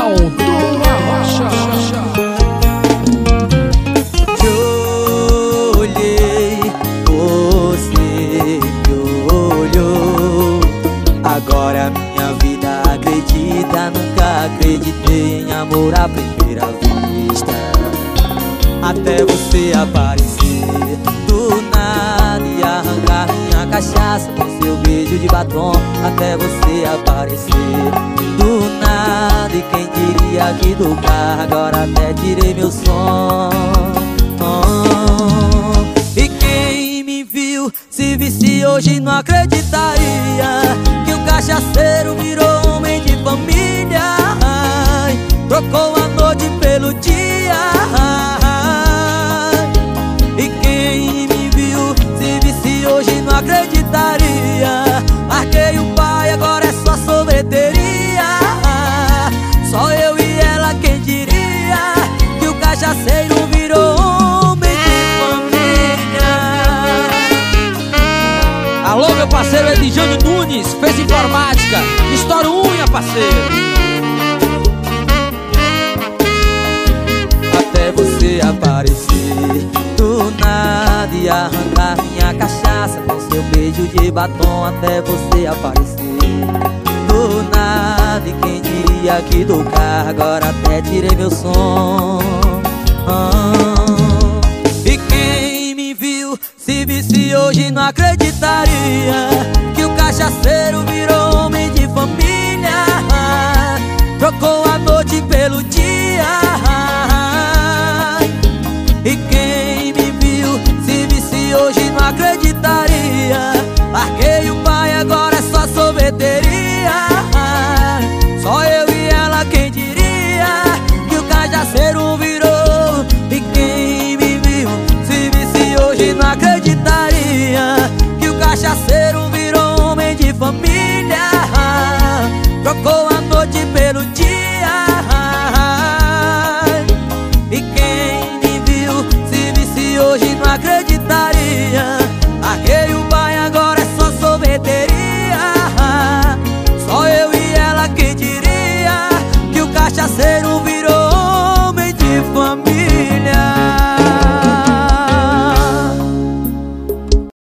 Alto Rocha. Te olhei, você me olhou. Agora minha vida acredita, nunca acreditei em amor à primeira vista. Até você aparecer do nada e arrancar minha cachaça com seu beijo de batom. Até você aparecer do nada. E quem diria que do carro agora até tirei meu som oh. E quem me viu se visse hoje não acreditaria Alô, meu parceiro Edjane Nunes, fez informática. Estoura unha, parceiro. Você aparecer Do nada e arrancar minha cachaça Com seu beijo de batom até você aparecer. Do nada e quem diria que do carro Agora até tirei meu som dia que o cachaceiro virou homem de família, trocou a noite pelo dia.